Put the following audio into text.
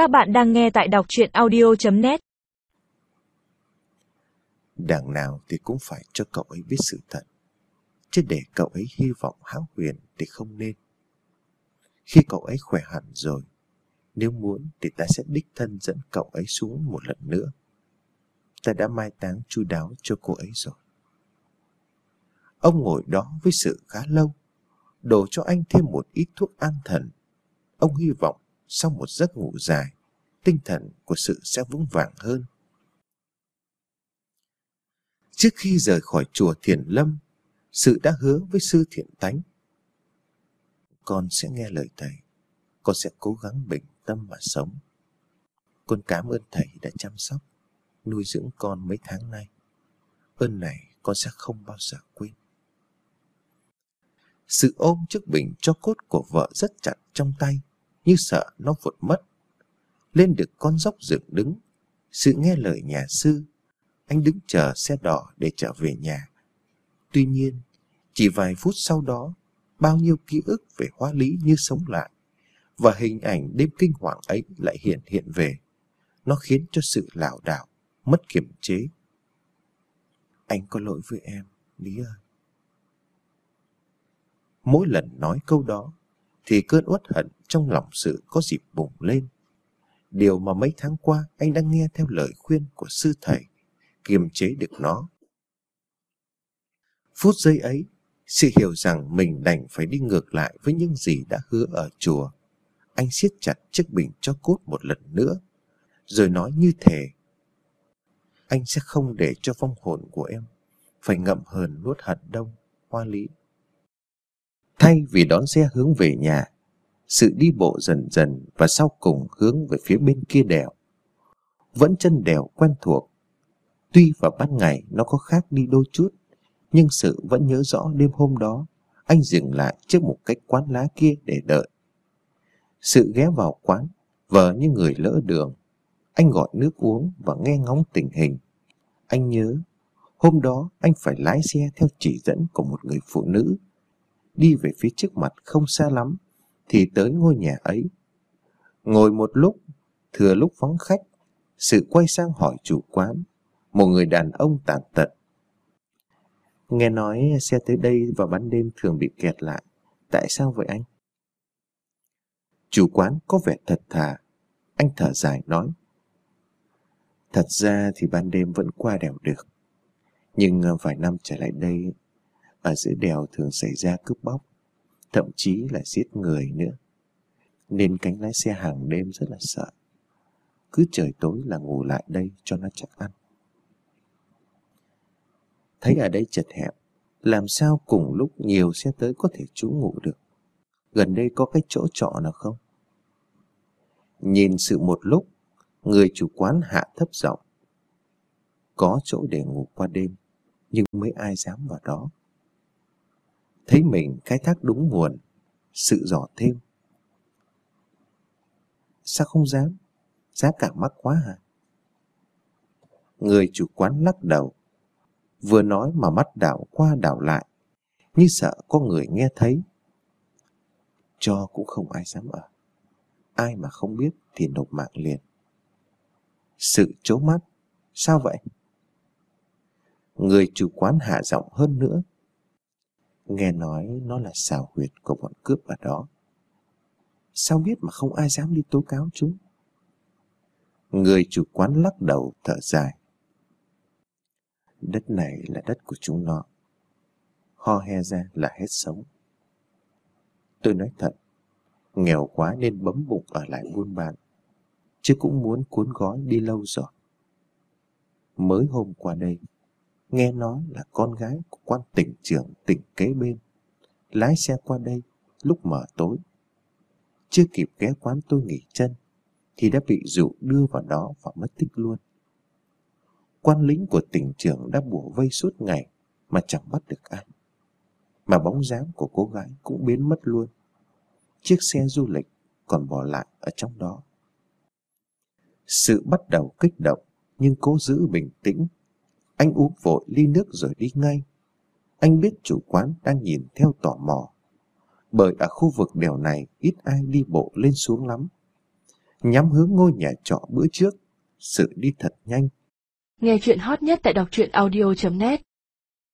Các bạn đang nghe tại đọc chuyện audio.net Đằng nào thì cũng phải cho cậu ấy biết sự thật. Chứ để cậu ấy hy vọng hão huyền thì không nên. Khi cậu ấy khỏe hẳn rồi, Nếu muốn thì ta sẽ đích thân dẫn cậu ấy xuống một lần nữa. Ta đã mai táng chu đáo cho cô ấy rồi. Ông ngồi đó với sự khá lâu, Đổ cho anh thêm một ít thuốc an thần. Ông hy vọng sau một giấc ngủ dài, tinh thần của sự sẽ vững vàng hơn. Trước khi rời khỏi chùa Thiền Lâm, sự đã hứa với sư thiện tánh. Con sẽ nghe lời thầy, con sẽ cố gắng bình tâm mà sống. Con cảm ơn thầy đã chăm sóc, nuôi dưỡng con mấy tháng nay. Ơn này con sẽ không bao giờ quên. Sự ôm chiếc bình cho cốt của vợ rất chặt trong tay như sợ nó vụt mất. Lên được con dốc dựng đứng, sự nghe lời nhà sư, anh đứng chờ xe đỏ để trở về nhà. Tuy nhiên, chỉ vài phút sau đó, bao nhiêu ký ức về hóa lý như sống lại, và hình ảnh đêm kinh hoàng ấy lại hiện hiện về. Nó khiến cho sự lảo đảo, mất kiểm chế. Anh có lỗi với em, Lý ơi. Mỗi lần nói câu đó, thì cơn uất hận trong lòng sự có dịp bùng lên. Điều mà mấy tháng qua anh đang nghe theo lời khuyên của sư thầy, kiềm chế được nó. Phút giây ấy, sự hiểu rằng mình đành phải đi ngược lại với những gì đã hứa ở chùa. Anh siết chặt chiếc bình cho cốt một lần nữa, rồi nói như thể anh sẽ không để cho vong hồn của em phải ngậm hờn nuốt hận đông, hoa lý. Thay vì đón xe hướng về nhà, sự đi bộ dần dần và sau cùng hướng về phía bên kia đèo. Vẫn chân đèo quen thuộc. Tuy vào ban ngày nó có khác đi đôi chút, nhưng sự vẫn nhớ rõ đêm hôm đó, anh dừng lại trước một cái quán lá kia để đợi. Sự ghé vào quán, vờ như người lỡ đường. Anh gọi nước uống và nghe ngóng tình hình. Anh nhớ, hôm đó anh phải lái xe theo chỉ dẫn của một người phụ nữ đi về phía trước mặt không xa lắm, thì tới ngôi nhà ấy. Ngồi một lúc, thừa lúc vắng khách, sự quay sang hỏi chủ quán, một người đàn ông tàn tật. Nghe nói xe tới đây vào ban đêm thường bị kẹt lại, tại sao vậy anh? Chủ quán có vẻ thật thà, anh thở dài nói. Thật ra thì ban đêm vẫn qua đèo được, nhưng vài năm trở lại đây ở giữa đèo thường xảy ra cướp bóc, thậm chí là giết người nữa. Nên cánh lái xe hàng đêm rất là sợ. Cứ trời tối là ngủ lại đây cho nó chắc ăn. Thấy ở đây chật hẹp, làm sao cùng lúc nhiều xe tới có thể trú ngủ được. Gần đây có cái chỗ trọ nào không? Nhìn sự một lúc, người chủ quán hạ thấp giọng. Có chỗ để ngủ qua đêm, nhưng mấy ai dám vào đó. Thấy mình khai thác đúng nguồn, Sự dò thêm. Sao không dám? Giá cả mắc quá hả? Người chủ quán lắc đầu, Vừa nói mà mắt đảo qua đảo lại, Như sợ có người nghe thấy. Cho cũng không ai dám ở, Ai mà không biết thì nộp mạng liền. Sự chố mắt, Sao vậy? Người chủ quán hạ giọng hơn nữa Nghe nói nó là xào huyệt của bọn cướp ở đó. Sao biết mà không ai dám đi tố cáo chúng? Người chủ quán lắc đầu thở dài. Đất này là đất của chúng nó. Ho he ra là hết sống. Tôi nói thật, nghèo quá nên bấm bụng ở lại buôn bán, chứ cũng muốn cuốn gói đi lâu rồi. Mới hôm qua đây, nghe nói là con gái của quan tỉnh trưởng tỉnh kế bên, lái xe qua đây lúc mở tối. Chưa kịp ghé quán tôi nghỉ chân, thì đã bị dụ đưa vào đó và mất tích luôn. Quan lính của tỉnh trưởng đã bủa vây suốt ngày mà chẳng bắt được ai. Mà bóng dáng của cô gái cũng biến mất luôn. Chiếc xe du lịch còn bỏ lại ở trong đó. Sự bắt đầu kích động nhưng cố giữ bình tĩnh anh uống vội ly nước rồi đi ngay. Anh biết chủ quán đang nhìn theo tò mò. Bởi ở khu vực đèo này, ít ai đi bộ lên xuống lắm. nhắm hướng ngôi nhà trọ bữa trước. Sự đi thật nhanh. Nghe chuyện hot nhất tại đọc truyện audio.net